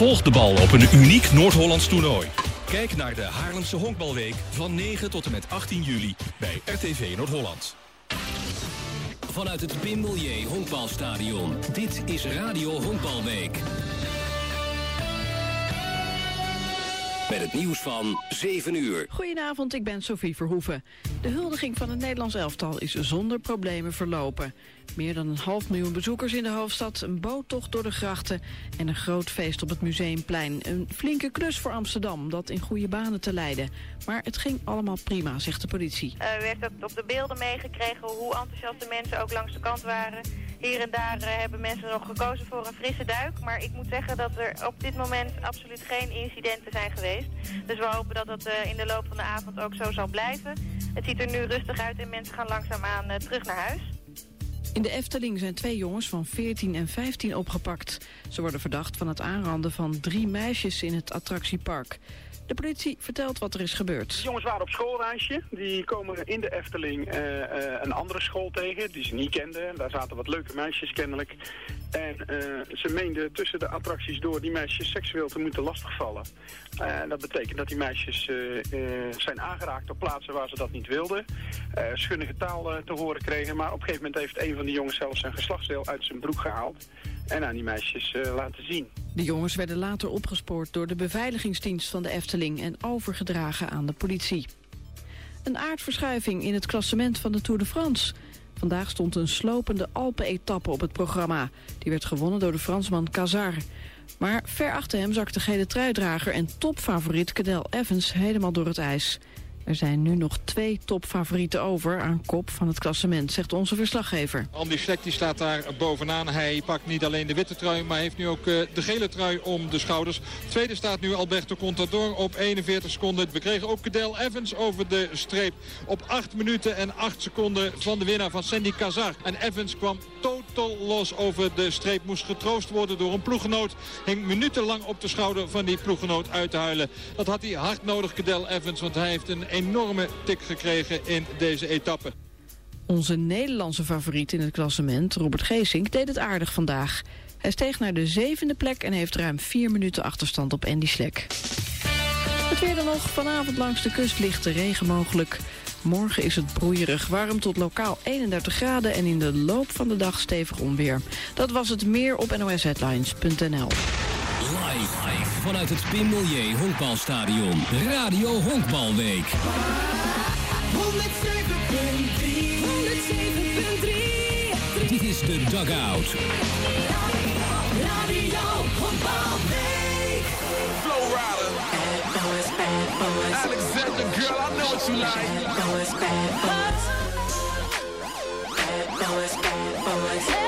Volg de bal op een uniek Noord-Hollands toernooi. Kijk naar de Haarlemse Honkbalweek van 9 tot en met 18 juli bij RTV Noord-Holland. Vanuit het Pim Honkbalstadion. Dit is Radio Honkbalweek. Met het nieuws van 7 uur. Goedenavond, ik ben Sophie Verhoeven. De huldiging van het Nederlands elftal is zonder problemen verlopen. Meer dan een half miljoen bezoekers in de hoofdstad, een boottocht door de grachten... en een groot feest op het Museumplein. Een flinke klus voor Amsterdam, dat in goede banen te leiden. Maar het ging allemaal prima, zegt de politie. Uh, u heeft ook op de beelden meegekregen hoe enthousiast de mensen ook langs de kant waren. Hier en daar uh, hebben mensen nog gekozen voor een frisse duik. Maar ik moet zeggen dat er op dit moment absoluut geen incidenten zijn geweest. Dus we hopen dat dat uh, in de loop van de avond ook zo zal blijven. Het ziet er nu rustig uit en mensen gaan langzaamaan terug naar huis. In de Efteling zijn twee jongens van 14 en 15 opgepakt. Ze worden verdacht van het aanranden van drie meisjes in het attractiepark. De politie vertelt wat er is gebeurd. De jongens waren op schoolreisje. Die komen in de Efteling uh, uh, een andere school tegen die ze niet kenden. Daar zaten wat leuke meisjes kennelijk. En uh, ze meenden tussen de attracties door die meisjes seksueel te moeten lastigvallen. dat betekent dat die meisjes zijn aangeraakt op plaatsen waar ze dat niet wilden. schunnige taal te horen kregen. Maar op een gegeven moment heeft een van die jongens zelfs zijn geslachtsdeel uit zijn broek gehaald. En aan die meisjes laten zien. De jongens werden later opgespoord door de beveiligingsdienst van de Efteling en overgedragen aan de politie. Een aardverschuiving in het klassement van de Tour de France. Vandaag stond een slopende Alpen-etappe op het programma. Die werd gewonnen door de Fransman Cazar. Maar ver achter hem zakte de gele truidrager en topfavoriet Cadel Evans helemaal door het ijs. Er zijn nu nog twee topfavorieten over aan kop van het klassement, zegt onze verslaggever. Andy Schleck die staat daar bovenaan. Hij pakt niet alleen de witte trui, maar heeft nu ook uh, de gele trui om de schouders. Tweede staat nu Alberto Contador op 41 seconden. We kregen ook Cadel Evans over de streep op 8 minuten en 8 seconden van de winnaar van Sandy Kazar. En Evans kwam totaal los over de streep. Moest getroost worden door een ploeggenoot. Hing minutenlang op de schouder van die ploeggenoot uit te huilen. Dat had hij hard nodig, Cadel Evans, want hij heeft een enorme tik gekregen in deze etappe. Onze Nederlandse favoriet in het klassement, Robert Geesink, deed het aardig vandaag. Hij steeg naar de zevende plek en heeft ruim vier minuten achterstand op Andy Slek. Het weer dan nog. Vanavond langs de kust ligt de regen mogelijk. Morgen is het broeierig warm tot lokaal 31 graden... en in de loop van de dag stevig onweer. Dat was het meer op nosheadlines.nl. Live vanuit het Pim Milieu Honkbalstadion. Radio Honkbalweek. 107.3 Dit is de Dugout. Radio Honkbalweek. Flow Rider. Alexander, girl, I know what you like. Bad boys, bad boys. Bad boys, bad boys.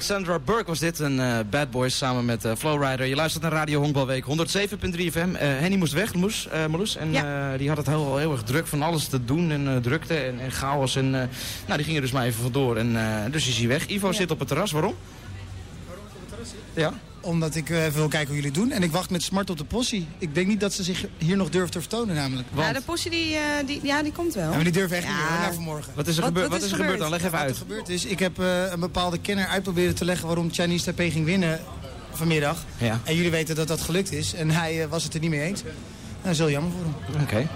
Alexandra Burke was dit, een uh, Bad Boys samen met uh, Flowrider. Je luistert naar Radio Honkbalweek 107.3 FM. Uh, Henny moest weg, Moes, Marloes. En ja. die had het heel, heel erg druk van alles te doen en drukte en, en, chaos. En, nou, die ging er dus maar even vandoor. En dus is hij weg. Ivo ja. zit op het terras. Waarom? Waarom op het terras zit? Ja omdat ik even wil kijken hoe jullie doen. En ik wacht met smart op de possie. Ik denk niet dat ze zich hier nog durft te vertonen namelijk. Want... Ja, de possie die, uh, die, ja, die komt wel. Ja, maar die durven echt niet meer naar vanmorgen. Wat is er, gebe wat, wat is er gebeurd? dan? Leg even uit. Wat er gebeurd is, ik heb uh, een bepaalde kenner uitproberen te leggen waarom Chinese Taipei ging winnen vanmiddag. Ja. En jullie weten dat dat gelukt is. En hij uh, was het er niet mee eens. Nou, dat is heel jammer voor hem. Oké. Okay.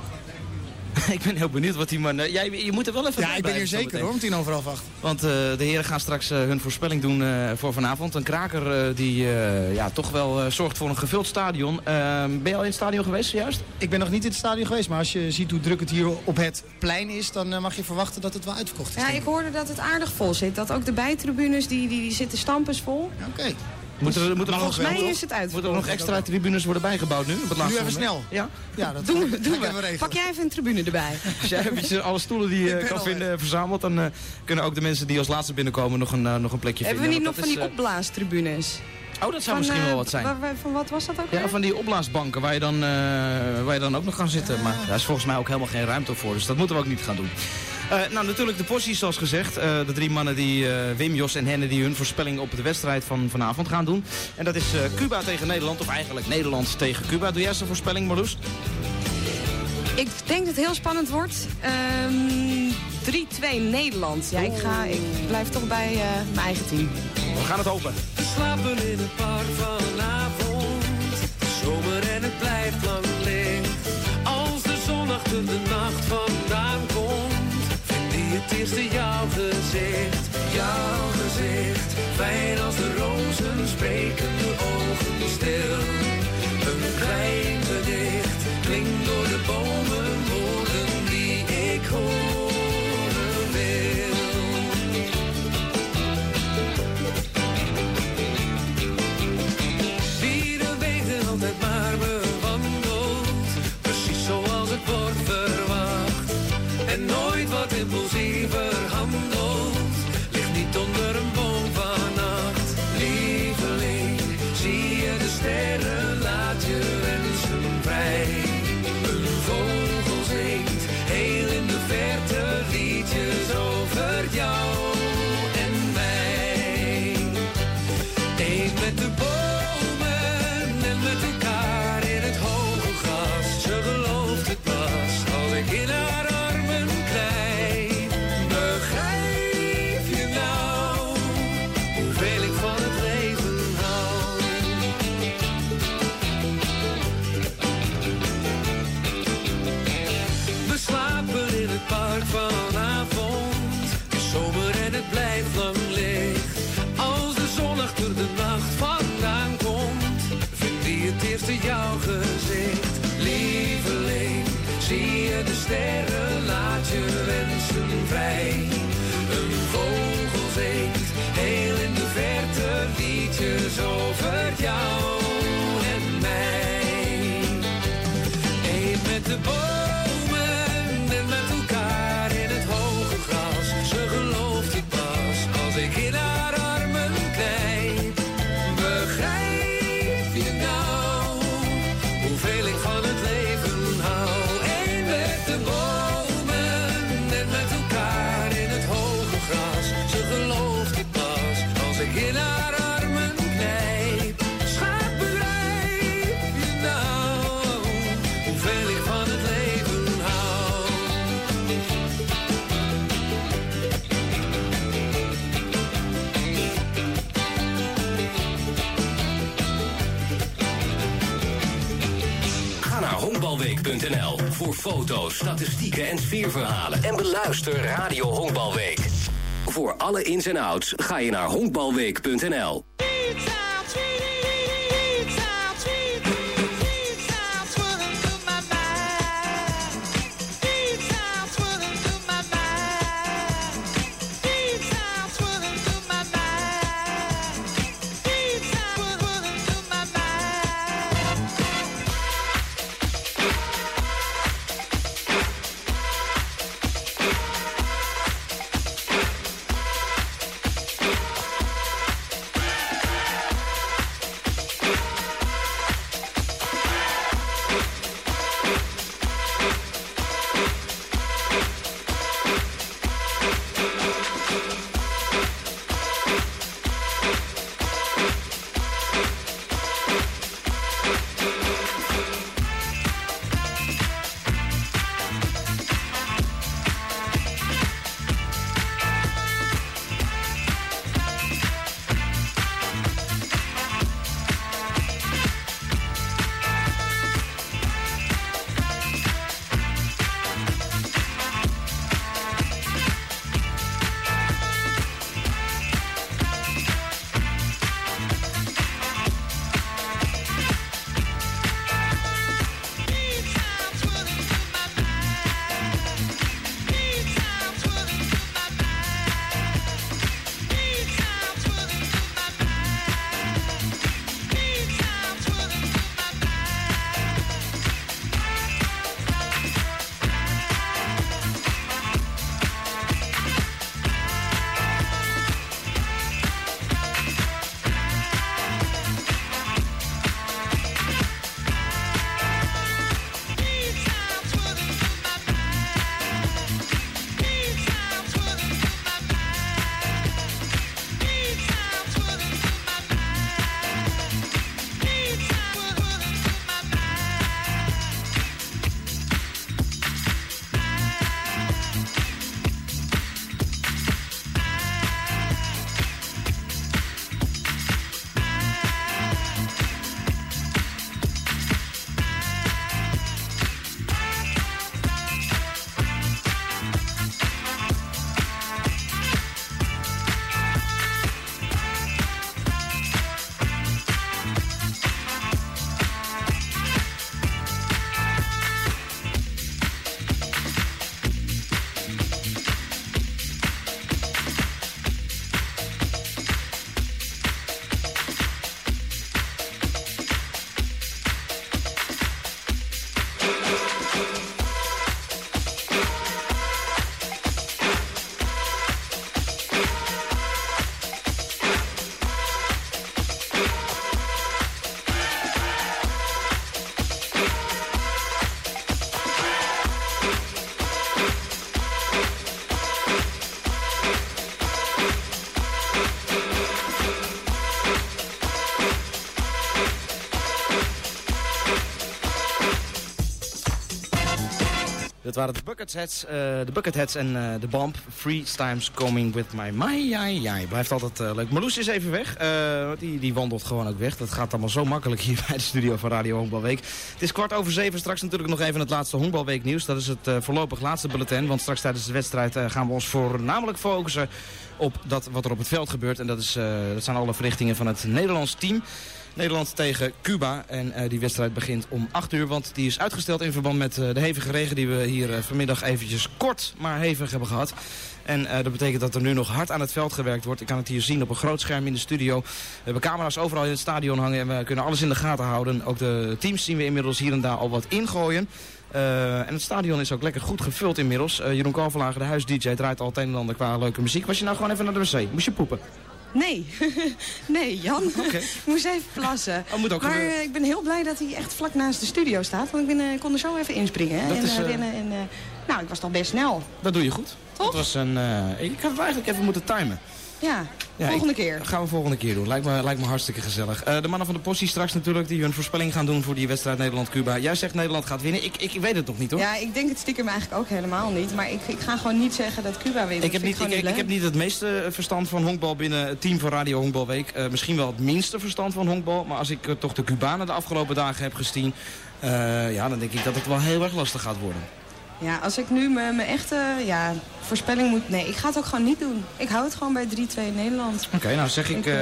ik ben heel benieuwd wat die man... Uh, jij, je moet er wel even Ja, ik ben hier zeker hoor, om tien over half acht. Want uh, de heren gaan straks uh, hun voorspelling doen voor vanavond. Een kraker die ja, toch wel zorgt voor een gevuld stadion. Ehm, ben je al in het stadion geweest zojuist? Ik ben nog niet in het stadion geweest, maar als je ziet hoe druk het hier op het plein is... dan mag je verwachten dat het wel uitverkocht is. Ja, ik hoorde dat het aardig vol zit. Dat ook de bijtribunes, die, die, die zitten stampers vol. Oké. Moeten er, moeten volgens mij is het uit. Moeten er nog extra tribunes worden bijgebouwd nu? Op nu even snel. Ja? Ja, dat doen we. Doen we. Pak jij even een tribune erbij. Als jij even alle stoelen die je kan vinden verzameld... dan uh, kunnen ook de mensen die als laatste binnenkomen nog een, uh, nog een plekje Hebben vinden. Hebben we niet nog van die opblaastribunes? Oh, dat zou van, misschien wel wat zijn. Waar, van wat was dat ook Ja, van die opblaasbanken waar je dan, uh, waar je dan ook nog kan zitten. Maar daar is volgens mij ook helemaal geen ruimte voor. Dus dat moeten we ook niet gaan doen. Uh, nou, natuurlijk de porties zoals gezegd. Uh, de drie mannen, die, uh, Wim, Jos en Henne, die hun voorspelling op de wedstrijd van vanavond gaan doen. En dat is Cuba tegen Nederland, of eigenlijk Nederland tegen Cuba. Doe jij eens een voorspelling, Marloes? Ik denk dat het heel spannend wordt. Um, 3-2 Nederland. Ja, ik, ga, ik blijf toch bij mijn eigen team. We gaan het hopen. Slapen in het park vanavond. Zomer en het blijft lang licht. Als de zon achter de nacht vandaan het eerste jouw gezicht. Jouw gezicht. Fijn als de rozen spreken de ogen stil. Je voor foto's, statistieken en sfeerverhalen. En beluister Radio Honkbalweek. Voor alle ins en outs ga je naar honkbalweek.nl. Dat waren de Bucketheads, uh, de Bucketheads en uh, de Bomb. Three times coming with my my jai jai. Blijft altijd uh, leuk. Marloes is even weg. die, die wandelt gewoon ook weg. Dat gaat allemaal zo makkelijk hier bij de studio van Radio Honkbalweek. Het is kwart over zeven. Straks natuurlijk nog even het laatste Honkbalweek nieuws. Dat is het voorlopig laatste bulletin. Want straks tijdens de wedstrijd gaan we ons voornamelijk focussen op dat wat er op het veld gebeurt. En dat, is, dat zijn alle verrichtingen van het Nederlands team. Nederland tegen Cuba. En uh, die wedstrijd begint om 8 uur, want die is uitgesteld in verband met uh, de hevige regen die we hier uh, vanmiddag eventjes kort maar hevig hebben gehad. En dat betekent dat er nu nog hard aan het veld gewerkt wordt. Ik kan het hier zien op een groot scherm in de studio. We hebben camera's overal in het stadion hangen en we kunnen alles in de gaten houden. Ook de teams zien we inmiddels hier en daar al wat ingooien. en het stadion is ook lekker goed gevuld inmiddels. Jeroen Kalverlager, de huis-dj, draait al het een en ander qua leuke muziek. Was je nou gewoon even naar de wc? Moest je poepen? Nee, nee Jan. Okay. moest even plassen. Oh, moet ook maar uh, ik ben heel blij dat hij echt vlak naast de studio staat. Want ik, ben, uh, kon er zo even inspringen. En, uh, rennen. En, nou, ik was toch best snel. Dat doe je goed. Toch? Het was een, ik had eigenlijk even moeten timen. Ja, ja volgende ik, keer. gaan we volgende keer doen. Lijkt me, lijkt me hartstikke gezellig. Uh, de mannen van de postie straks natuurlijk die hun voorspelling gaan doen voor die wedstrijd Nederland-Cuba. Jij zegt Nederland gaat winnen. Ik, ik, weet het nog niet hoor. Ja, ik denk het stiekem eigenlijk ook helemaal niet. Maar ik, ik ga gewoon niet zeggen dat Cuba wint. Ik heb, niet, ik, heb niet het meeste verstand van honkbal binnen het team van Radio Honkbalweek. Uh, misschien wel het minste verstand van honkbal. Maar als ik uh, toch de Cubanen de afgelopen dagen heb gezien... ja, dan denk ik dat het wel heel erg lastig gaat worden. Ja, als ik nu mijn echte ja, voorspelling moet... Nee, ik ga het ook gewoon niet doen. Ik hou het gewoon bij 3-2 Nederland. Oké, nou zeg ik... ik uh,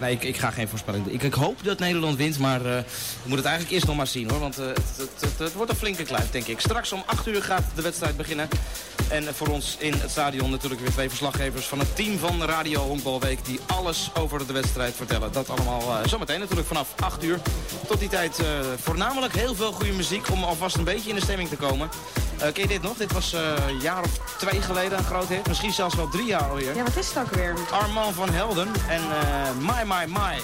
nee, ik, ik, ga geen voorspelling doen. Ik, ik, hoop dat Nederland wint, maar uh, we moeten het eigenlijk eerst nog maar zien hoor. Want uh, het, het, het, het, wordt een flinke kluif, denk ik. Straks om 8 uur gaat de wedstrijd beginnen. En voor ons in het stadion natuurlijk weer twee verslaggevers van het team van Radio Honkbalweek... die alles over de wedstrijd vertellen. Dat allemaal zometeen natuurlijk vanaf 8 uur. Tot die tijd voornamelijk heel veel goede muziek om alvast een beetje in de stemming te komen. Uh, ken je dit nog? Dit was uh, een jaar of twee geleden een groot hit. Misschien zelfs wel drie jaar alweer. Ja, wat is het ook weer? Armand van Helden en uh, My My My.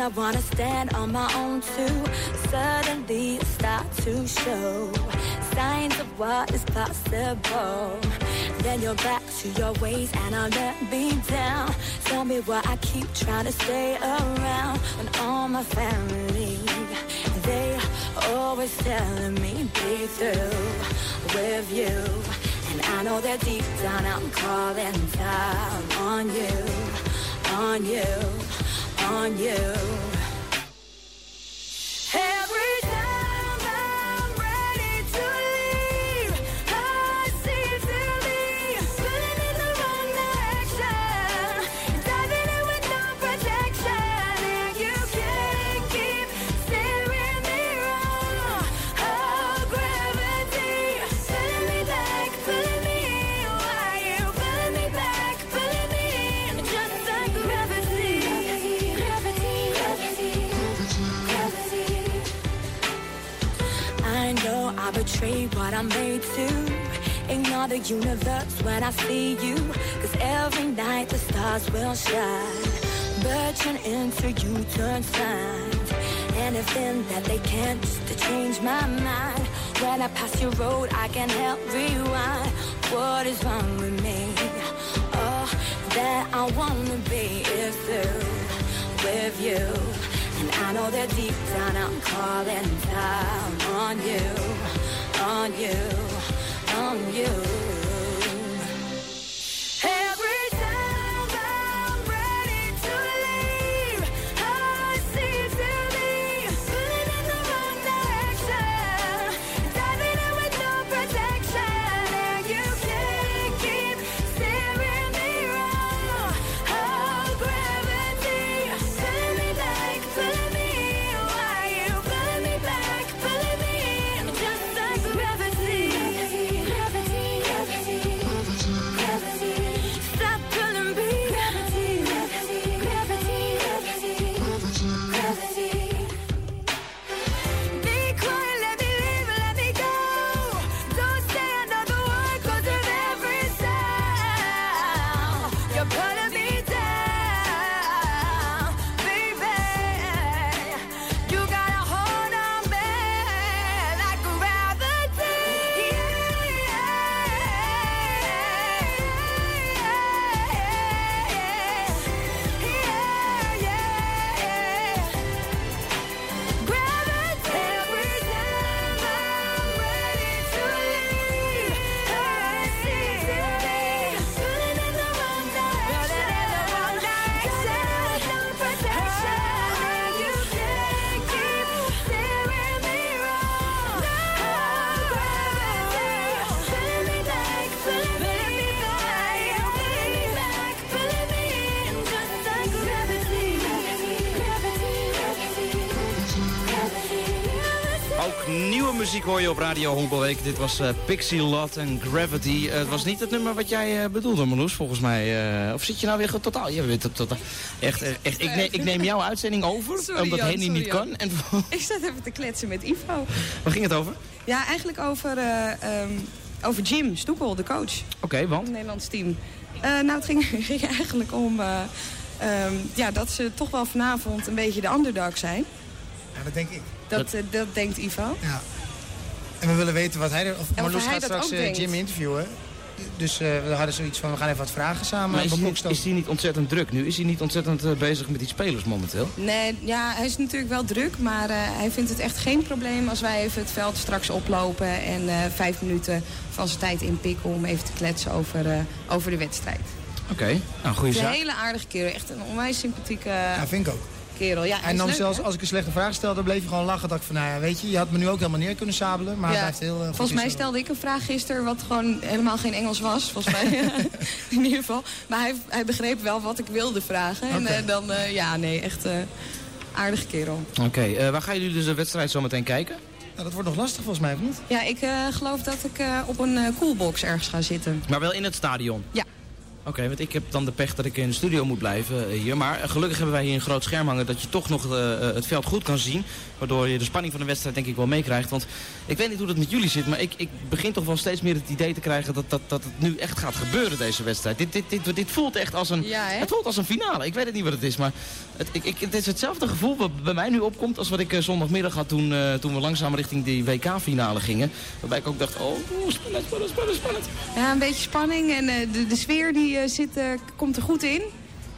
I wanna stand on my own too, suddenly start to show signs of what is possible. Then you're back to your ways and I'll let me down. Tell me why I keep trying to stay around when all my family, they are always telling me be through with you. And I know that deep down I'm calling down on you, on you, on you. Betrayed what I'm made to. Ignore the universe when I see you. Cause every night the stars will shine. Burgeon into you turn signs. Anything that they can't to change my mind. When I pass your road, I can help rewind. What is wrong with me? Oh, that I wanna be is through with you. And I know that deep down I'm calling down on you, on you, on you. Hoor je op Radio Honkbalweek. Dit was eh, Pixie Lot en Gravity. Eh, het was niet het nummer wat jij eh, bedoelde, Marloes, volgens mij. eh, of zit je nou weer goed totaal... Je weet het totaal. Echt, echt ik, neem, ik neem jouw uitzending over, Sorry, omdat Henny niet Jan. kan. En Ik zat even te kletsen met Ivo. waar ging het over? Ja, eigenlijk over, eh, ehm, over Jim Stoekel, de coach Oké, van want? het Nederlands team. Eh, nou, het ging, ging eigenlijk om eh, ehm, ja, dat ze toch wel vanavond een beetje de underdog zijn. Ja, dat denk ik. Dat, eh, dat denkt Ivo. Ja. En we willen weten wat hij er... Of Marloes gaat straks denkt. Jim interviewen. Dus eh, we hadden zoiets van, we gaan even wat vragen samen Maar is hij, is hij niet ontzettend druk nu? Is hij niet ontzettend eh, bezig met die spelers momenteel? Nee, ja, hij is natuurlijk wel druk, maar eh, hij vindt het echt geen probleem als wij even het veld straks oplopen en eh, vijf minuten van zijn tijd inpikken om even te kletsen over, eh, over de wedstrijd. Oké, nou goede Het is een zaak. hele aardige kerel, echt een onwijs sympathieke Ja, vind ik ook. Kerel. Ja, hij En leuk, zelfs hè? als ik een slechte vraag stelde, bleef je gewoon lachen. Dat ik van, nou ja, weet je, je had me nu ook helemaal neer kunnen sabelen. Maar hij Ja, blijft heel eh, Volgens mij stelde ik een vraag gisteren wat gewoon helemaal geen Engels was. Volgens mij in ieder geval. Maar hij, hij begreep wel wat ik wilde vragen. En eh, dan, eh, ja, nee, echt eh aardige kerel. Oké, eh, waar gaan jullie dus de wedstrijd zo meteen kijken? Nou, dat wordt nog lastig volgens mij, of niet? Ja, ik eh, geloof dat ik eh, op een coolbox ergens ga zitten. Maar wel in het stadion? Ja. Oké, want ik heb dan de pech dat ik in de studio moet blijven eh, hier. Maar eh, gelukkig hebben wij hier een groot scherm hangen dat je toch nog eh, het veld goed kan zien. Waardoor je de spanning van de wedstrijd denk ik wel meekrijgt. Want ik weet niet hoe dat met jullie zit, maar ik, ik begin toch wel steeds meer het idee te krijgen dat, dat, dat het nu echt gaat gebeuren deze wedstrijd. Dit, dit, dit, dit voelt echt als een, Ja, het voelt als een finale. Ik weet het niet wat het is, maar het, ik, ik, het is hetzelfde gevoel wat bij mij nu opkomt als wat ik zondagmiddag had toen, toen we langzaam richting die WK-finale gingen. Waarbij ik ook dacht, oh, spannend, spannend, spannend, spannend. Ja, een beetje spanning en de, de sfeer die eh, zit, eh, komt er goed in.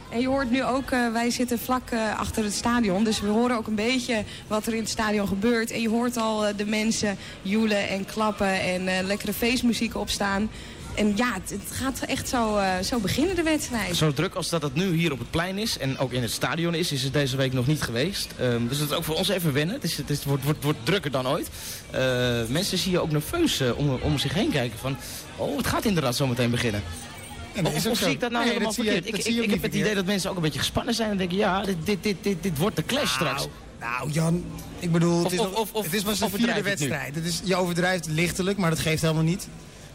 En je hoort nu ook, eh, wij zitten vlak achter het stadion. Dus we horen ook een beetje wat er in het stadion gebeurt. En je hoort al de mensen joelen en klappen en lekkere feestmuziek opstaan. En ja, het, gaat echt zo, zo beginnen de wedstrijd. Zo druk als dat het nu hier op het plein is en ook in het stadion is, is het deze week nog niet geweest. Ehm, dus dat is ook voor ons even wennen. Het, is, het, wordt, wordt, wordt drukker dan ooit. Mensen zie je ook nerveus om, om zich heen kijken van, oh het gaat inderdaad zo meteen beginnen. En of zie ik dat nou Nee, helemaal je- verkeerd? ik heb het idee dat mensen ook een beetje gespannen zijn en denken, ja, dit, dit, dit, dit, dit wordt de clash straks. Nou, Jan, ik bedoel, het Of- is, of- het is pas de vierde het wedstrijd. Het is, je overdrijft lichtelijk, maar dat geeft helemaal niet.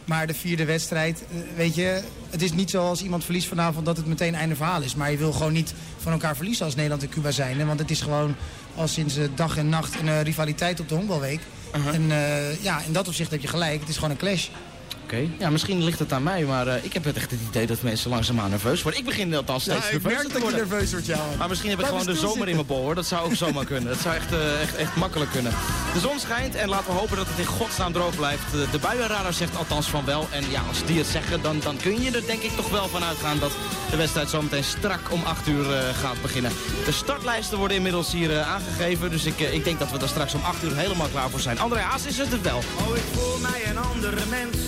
Maar de vierde wedstrijd, eh, weet je, het is niet zoals iemand verliest vanavond dat het meteen einde verhaal is. Maar je wil gewoon niet van elkaar verliezen als Nederland en Cuba zijn. Hè? Want het is gewoon al sinds eh, dag en nacht een eh, rivaliteit op de honkbalweek. Uh-huh. En eh, ja, in dat opzicht heb je gelijk. Het is gewoon een clash. Oké, ja, misschien ligt het aan mij, maar eh, ik heb het echt het idee dat mensen langzaamaan nerveus worden. Ik begin althans steeds Ja, ik nerveuzer merk te dat je worden. nerveus wordt, Jan. Maar misschien heb ik gewoon de zomer in mijn bol hoor. Dat zou ook zomaar kunnen. Dat zou echt, eh, echt, echt makkelijk kunnen. De zon schijnt en laten we hopen dat het in godsnaam droog blijft. De, de buienradar zegt althans van wel. En ja, als die het zeggen, dan, dan kun je er denk ik toch wel van uitgaan dat de wedstrijd zometeen strak om 8 uur eh, gaat beginnen. De startlijsten worden inmiddels hier eh, aangegeven. Dus ik, eh, ik denk dat we er straks om 8 uur helemaal klaar voor zijn. André Haas is het het wel. Oh, ik voel mij een andere mens.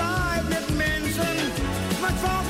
strand bezaaid met mensen, wat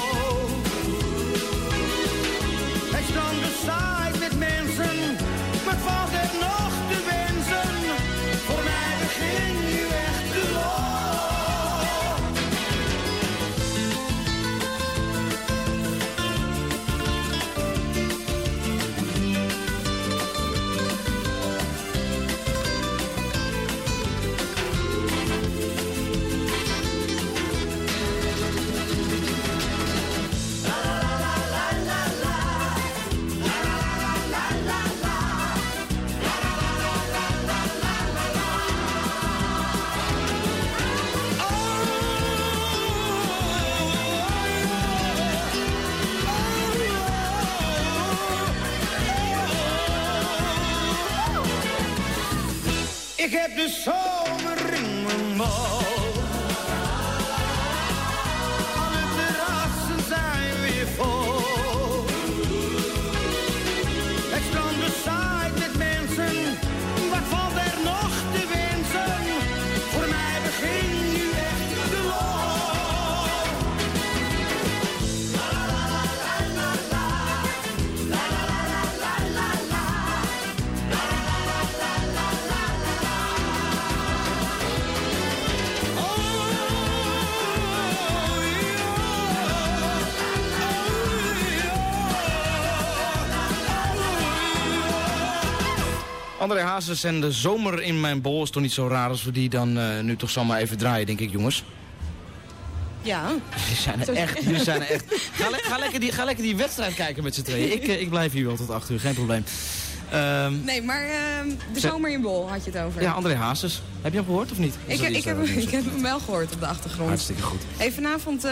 Ik heb de Hazes en de zomer in mijn bol is toch niet zo raar als we die dan eh, nu toch zomaar even draaien, denk ik, jongens. Ja. Jullie zijn er echt, jullie zijn er echt. Ga, le- ga, lekker die, ga lekker die wedstrijd kijken met z'n tweeën. Ik, eh, ik blijf hier wel tot acht uur, geen probleem. Ehm, Nee, maar ehm, de zomer in Bol had je het over. ja, André Hazes. Heb je hem gehoord of niet? Ik, dat ik, heb, ik heb hem wel gehoord op de achtergrond. Hartstikke goed. Hey, vanavond eh,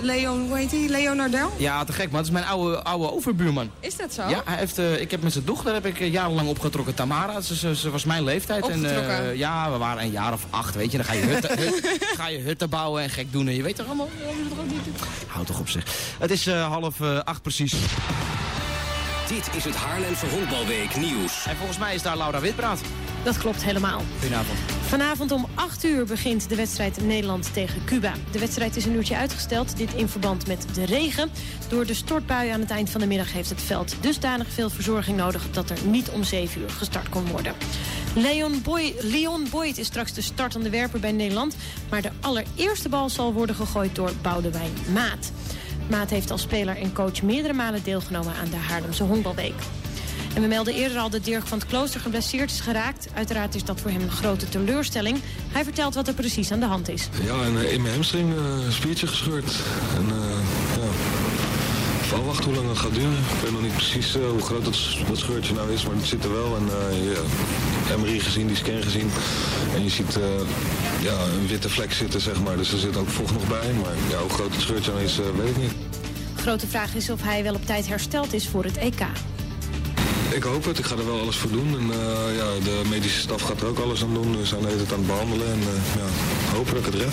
Leon, hoe heet hij? Leonardel? Ja, te gek, man. Het is mijn oude, oude overbuurman. Is dat zo? Ja, hij heeft, eh, ik heb met zijn dochter heb ik eh, jarenlang opgetrokken. Tamara, ze, ze, ze was mijn leeftijd. En, Opgetrokken? ja, we waren een jaar of acht, weet je. Dan ga je hutten, hut- ga je hutten bouwen en gek doen. En je weet toch allemaal... Houd toch op zich. Het is half acht precies. Dit is het Haarlemse Honkbalweek nieuws. En volgens mij is daar Laura Witpraat. Dat klopt helemaal. Goedenavond. Vanavond om 8 uur begint de wedstrijd Nederland tegen Cuba. De wedstrijd is een uurtje uitgesteld, dit in verband met de regen. Door de stortbui aan het eind van de middag heeft het veld dusdanig veel verzorging nodig... dat er niet om 7 uur gestart kon worden. Leon, Boy, Leon Boyd is straks de startende werper bij Nederland... maar de allereerste bal zal worden gegooid door Boudewijn Maat. Maat heeft als speler en coach meerdere malen deelgenomen aan de Haarlemse Honkbalweek. En we melden eerder al dat Dirk van het Klooster geblesseerd is geraakt. Uiteraard is dat voor hem een grote teleurstelling. Hij vertelt wat er precies aan de hand is. Ja, en eh, in mijn hamstring een spiertje gescheurd. En eh, ja, even afwachten hoe lang het gaat duren. Ik weet nog niet precies eh, hoe groot dat, dat scheurtje nou is, maar het zit er wel. En eh ja, MRI gezien, die scan gezien. En je ziet eh, ja, een witte vlek zitten, zeg maar. Dus er zit ook vocht nog bij. Maar ja, hoe groot het scheurtje nou is, weet ik niet. Grote vraag is of hij wel op tijd hersteld is voor het EK. Ik hoop het, ik ga er wel alles voor doen. En ja, de medische staf gaat er ook alles aan doen. We zijn de tijd aan het behandelen en eh, ja, hopen dat ik het red.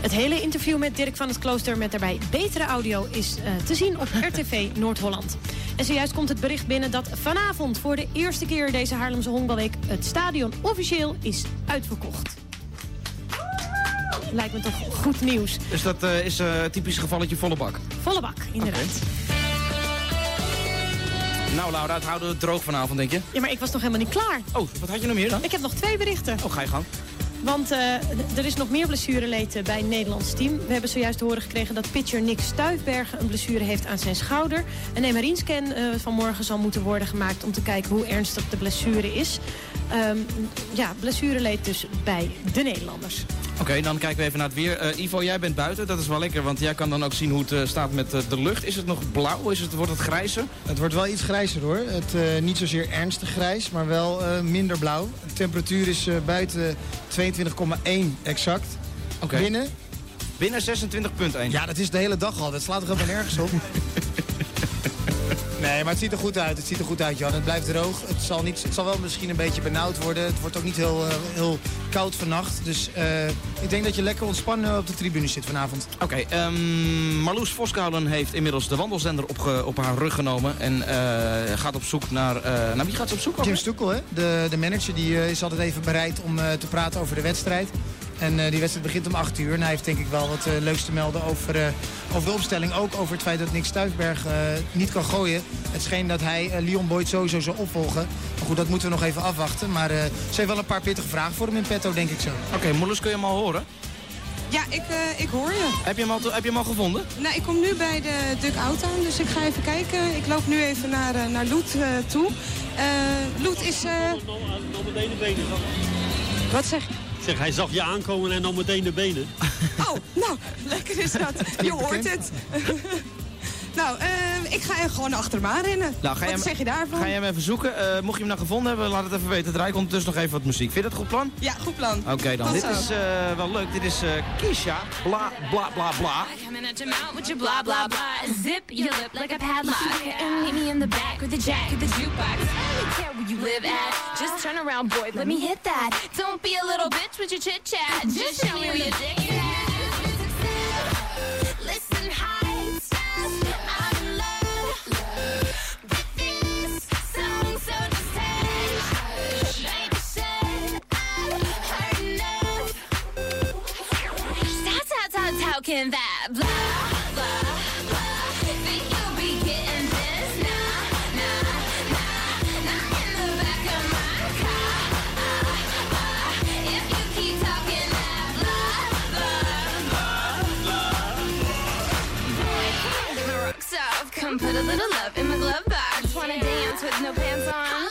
Het hele interview met Dirk van het Klooster met daarbij betere audio is eh, te zien op RTV Noord-Holland. En zojuist komt het bericht binnen dat vanavond voor de eerste keer deze Haarlemse Honkbalweek het stadion officieel is uitverkocht. Lijkt me toch goed nieuws. Dus dat eh, is eh, een typisch gevalletje volle bak. Volle bak, inderdaad. Nou Laura, het houden we het droog vanavond, denk je? Ja, maar ik was nog helemaal niet klaar. Oh, wat had je nog meer dan? Ik heb nog twee berichten. Oh, ga je gang. Want eh, er is nog meer blessureleed eh, bij het Nederlands team. We hebben zojuist te horen gekregen dat pitcher Nick Stuifbergen een blessure heeft aan zijn schouder. Een MRI-scan eh, vanmorgen zal moeten worden gemaakt om te kijken hoe ernstig de blessure is. Ehm, ja, blessureleed dus bij de Nederlanders. Oké, dan kijken we even naar het weer. Eh, Ivo, jij bent buiten, dat is wel lekker, want jij kan dan ook zien hoe het eh, staat met eh, de lucht. Is het nog blauw? Is het, wordt het grijzer? Het wordt wel iets grijzer hoor. Het, niet zozeer ernstig grijs, maar wel minder blauw. De temperatuur is buiten 22,1 exact. Oké. Binnen? Binnen 26,1. Ja, dat is de hele dag al. Dat slaat er helemaal nergens op. Nee, maar het ziet er goed uit. Het ziet er goed uit, Jan. Het blijft droog. Het zal, niet, het zal wel misschien een beetje benauwd worden. Het wordt ook niet heel, eh, heel koud vannacht. Dus eh, ik denk dat je lekker ontspannen op de tribune zit vanavond. Oké, ehm, Marloes Voskouwen heeft inmiddels de wandelzender op, op haar rug genomen. En eh, gaat op zoek naar... naar wie gaat ze op zoek? Jim Stoekel, hè? De, de manager, die is altijd even bereid om te praten over de wedstrijd. En eh, die wedstrijd begint om 8 uur. En hij heeft denk ik wel wat eh, leuks te melden over, eh, over de opstelling. Ook over het feit dat Nick Stuifberg eh, niet kan gooien. Het scheen dat hij eh, Leon Boyd sowieso zou opvolgen. Maar goed, dat moeten we nog even afwachten. Maar eh, ze heeft wel een paar pittige vragen voor hem in petto, denk ik zo. Oké, Marloes, kun je hem al horen? Ja, ik, eh, ik hoor je. Heb je hem al, heb je hem al gevonden? Nou, ik kom nu bij de dugout aan, dus ik ga even kijken. Ik loop nu even naar, eh, naar Loet eh, toe. Eh Loet is... eh. Wat zeg je? Zeg, hij zag je aankomen en dan meteen de benen. Oh, nou, lekker is dat. Je hoort het. Nou, eh, ik ga er gewoon achter hem aan rennen. Nou, ga Wat hem- zeg je daarvan? Ga je hem even zoeken? Eh, mocht je hem nou gevonden hebben, laat het even weten. Draai ik ondertussen nog even wat muziek. Vind je dat een goed plan? Ja, goed plan. Oké dan. Tot Dit zo. is eh, wel leuk. Dit is eh Kisha. Bla bla bla bla. Coming at your mouth with your blah blah blah. Zip your lip like a padlock. And meet me in the back with the jack of the jukebox. I don't care where you live at. Just turn around, boy. Let me hit that. Don't be a little bitch with your chit chat. Just show me where your dick is can that blah, blah, blah. Think you'll be getting this? In the back of my car. If you keep talking that blah, blah, blah. Come put a little love in my glove box. Wanna dance with no pants on.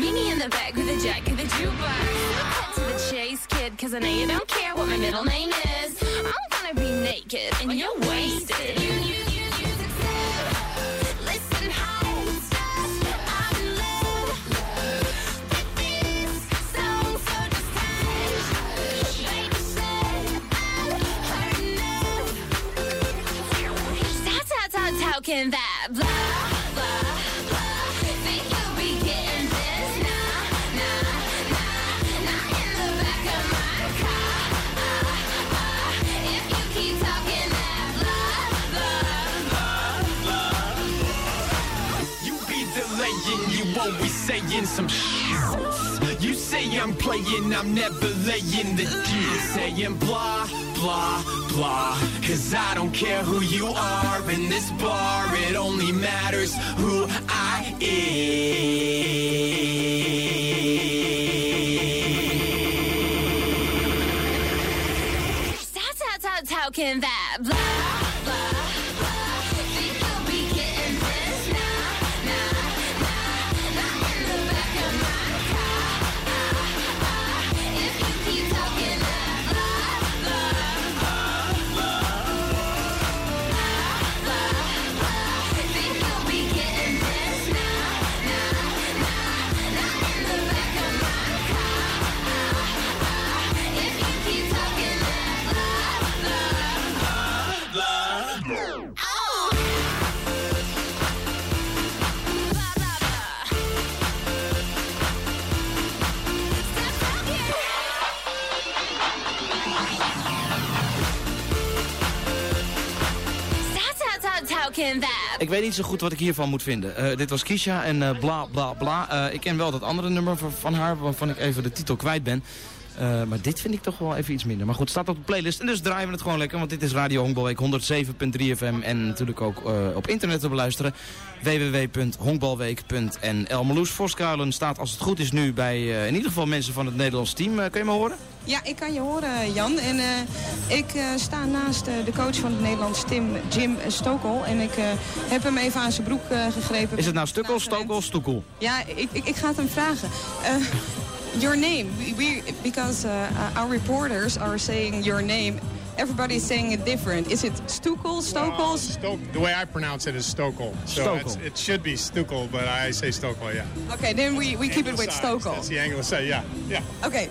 Meet me in the back with the jack of the jukebox. Cut to the chase, kid, cause I know you don't care what my middle name is. I'm gonna be naked and you're wasted. You, you, you, you Listen, hoes, I'm in love with this song, so just hush. Baby said I've heard enough. Stop, stop, stop talking that blah, blah, saying some shit. You say I'm playing, I'm never laying the deal. Saying blah, blah, blah. Cause I don't care who you are in this bar, it only matters who I am. Stop talking that blah, niet zo goed wat ik hiervan moet vinden. Eh, dit was Kisha en eh, bla bla bla. Eh, ik ken wel dat andere nummer van haar waarvan ik even de titel kwijt ben. Eh, maar dit vind ik toch wel even iets minder. Maar goed, staat op de playlist. En dus draaien we het gewoon lekker. Want dit is Radio Honkbalweek 107.3 FM. En natuurlijk ook eh, op internet te beluisteren. www.honkbalweek.nl Marloes Voskuilen staat als het goed is nu bij eh, in ieder geval mensen van het Nederlands team. Kun je me horen? Ja, ik kan je horen, Jan. En ik sta naast de coach van het Nederlands team, Jim Stokel. En ik heb hem even aan zijn broek gegrepen. Is het nou Stukkel, Stokel, Stoekel? Ja, ik, ik, ik ga het hem vragen. Your name, we, we- because uh, our reporters are saying your name. Everybody is saying it different. Is it Stokel, Stokel? Stoke, the way I pronounce it is Stokel. So Stokel. it's- it should be Stukel, but I say Stokel, yeah. Okay, then we, we keep it with Stokel. That's the Anglicized, yeah, yeah. Oké,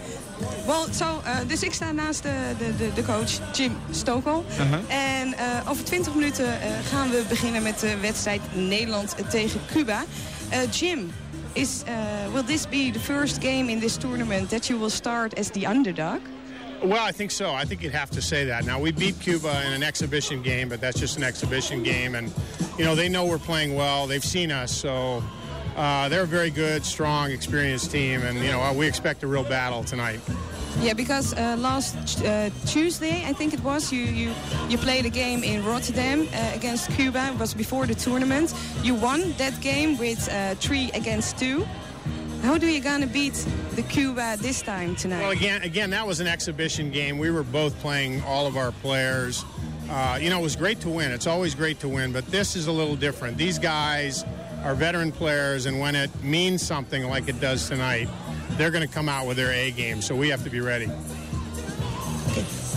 well, so, uh, dus ik sta naast de, de, de, de coach Jim Stokel. Uh-huh. En uh, over 20 minuten uh, gaan we beginnen met de wedstrijd Nederland tegen Cuba. Uh, Jim, is, uh, will this be the first game in this tournament that you will start as the underdog? Well, I think so. I think you'd have to say that. Now, we beat Cuba in an exhibition game, but that's just an exhibition game. And, you know, they know we're playing well. They've seen us. So uh, they're a very good, strong, experienced team. And, you know, we expect a real battle tonight. Yeah, because uh, last uh, Tuesday, I think it was, you, you, you played a game in Rotterdam uh, against Cuba. It was before the tournament. You won that game with uh, three against two. How do you gonna beat the Cuba this time tonight? Well, again, again, that was an exhibition game. We were both playing all of our players. Uh, you know, it was great to win. It's always great to win, but this is a little different. These guys are veteran players, and when it means something like it does tonight, they're going to come out with their A game. So we have to be ready.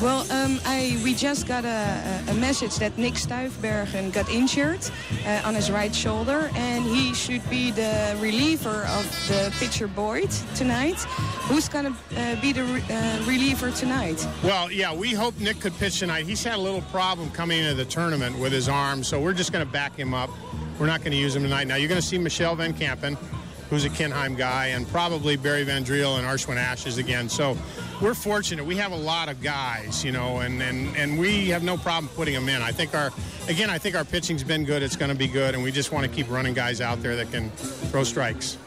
Well, um, I, we just got a, a message that Nick Stuifbergen got injured uh, on his right shoulder, and he should be the reliever of the pitcher Boyd tonight. Who's going to uh, be the re- uh, reliever tonight? Well, yeah, we hope Nick could pitch tonight. He's had a little problem coming into the tournament with his arm, so we're just going to back him up. We're not going to use him tonight. Now, you're going to see Michelle Van Kampen, who's a Kinheim guy, and probably Barry Van Driel and Arshwin Ashes again. So we're fortunate. We have a lot of guys, you know, and, and, and we have no problem putting them in. I think our, again, I think our pitching's been good. It's going to be good, and we just want to keep running guys out there that can throw strikes.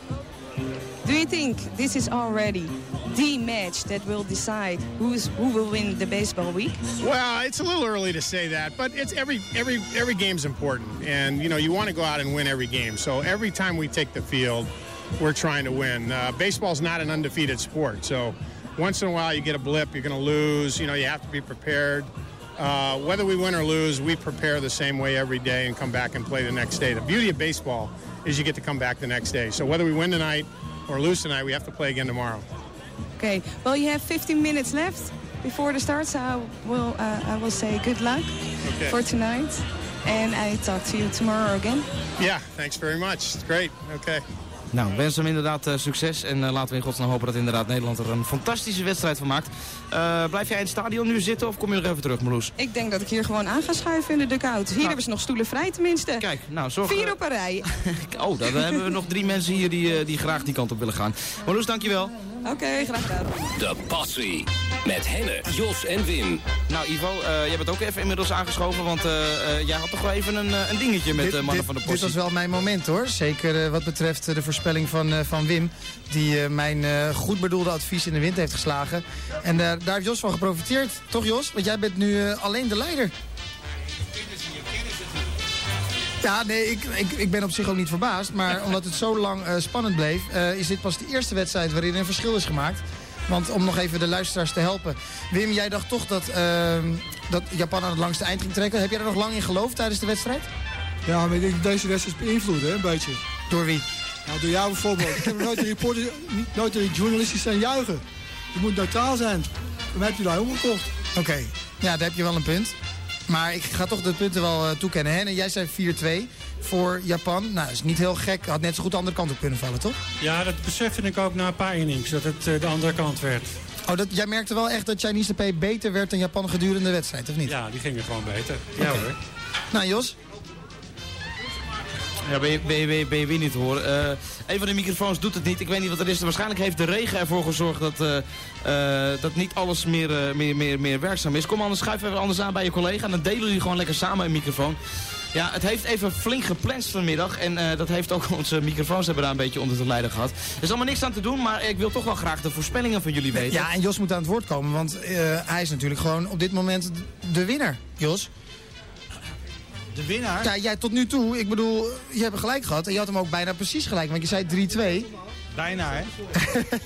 Do you think this is already the match that will decide who's, who will win the baseball week? Well, it's a little early to say that, but it's every every every game's important, and you know you want to go out and win every game. So every time we take the field, we're trying to win. Uh, baseball's not an undefeated sport, so once in a while you get a blip, you're going to lose. You know you have to be prepared. Uh, whether we win or lose, we prepare the same way every day and come back and play the next day. The beauty of baseball is you get to come back the next day. So whether we win tonight or lose tonight, we have to play again tomorrow. Okay, well, you have 15 minutes left before the start, so I will, uh, I will say good luck Okay. for tonight. And I talk to you tomorrow again. Yeah, thanks very much. It's great. Okay. Nou, wens hem inderdaad eh, succes. En eh, laten we in godsnaam hopen dat inderdaad Nederland er een fantastische wedstrijd van maakt. Eh, blijf jij in het stadion nu zitten of kom je nog even terug, Marloes? Ik denk dat ik hier gewoon aan ga schuiven in de dugout. Hier hebben ze nog stoelen vrij tenminste. Kijk, nou zorg... Vier op een rij. Oh, dan hebben we nog drie mensen hier die, eh, die graag die kant op willen gaan. Marloes, dankjewel. Oké, graag gedaan. De passie. Met Henne, Jos en Wim. Nou Ivo, eh, jij bent ook even inmiddels aangeschoven, want eh, eh, jij had toch wel even een, een dingetje met de Dit- mannen dit- van de Dit postie. was wel mijn moment hoor. Zeker wat betreft de voorspelling van, eh, van Wim. Die eh, mijn eh, goed bedoelde advies in de wind heeft geslagen. En daar heeft Jos van geprofiteerd. Toch Jos? Want jij bent nu alleen de leider. Ja, nee, ik, ik, ik ben op zich ook niet verbaasd. Maar omdat het zo lang spannend bleef... is dit pas de eerste wedstrijd waarin een verschil is gemaakt. Want om nog even de luisteraars te helpen. Wim, jij dacht toch dat, dat Japan aan het langste eind ging trekken. Heb jij er nog lang in geloofd tijdens de wedstrijd? Ja, maar ik denk deze wedstrijd is beïnvloed, hè, een beetje. Door wie? Nou, door jou bijvoorbeeld. ik heb nooit een reporter, nooit een journalistisch zijn juichen. Je moet neutraal zijn. Dan heb je daar omgekocht. Oké, ja, daar heb je wel een punt. Maar ik ga toch de punten wel eh, toekennen. Hè? En jij zei 4-2 voor Japan. Nou, dat is niet heel gek. Had net zo goed de andere kant op kunnen vallen, toch? Ja, dat besefte ik ook na een paar innings, dat het eh, de andere kant werd. Oh, dat, jij merkte wel echt dat Chinese P beter werd dan Japan gedurende de wedstrijd, of niet? Ja, die gingen gewoon beter. Ja hoor. Nou, Jos? Ja, ben je, ben ben je, niet te horen. Eh, een van de microfoons doet het niet. Ik weet niet wat er is. Waarschijnlijk heeft de regen ervoor gezorgd dat, eh, eh, dat niet alles meer, eh, meer, meer, meer werkzaam is. Kom anders, schuif even anders aan bij je collega. En dan delen jullie gewoon lekker samen een microfoon. Ja, het heeft even flink gepland vanmiddag. En dat heeft ook onze microfoons hebben daar een beetje onder te lijden gehad. Er is allemaal niks aan te doen, maar ik wil toch wel graag de voorspellingen van jullie weten. Ja, en Jos moet aan het woord komen, want hij is natuurlijk gewoon op dit moment de winnaar. Jos? De winnaar? Ja, jij tot nu toe, ik bedoel, je hebt gelijk gehad. En je had hem ook bijna precies gelijk, want je zei 3-2. Bijna, hè?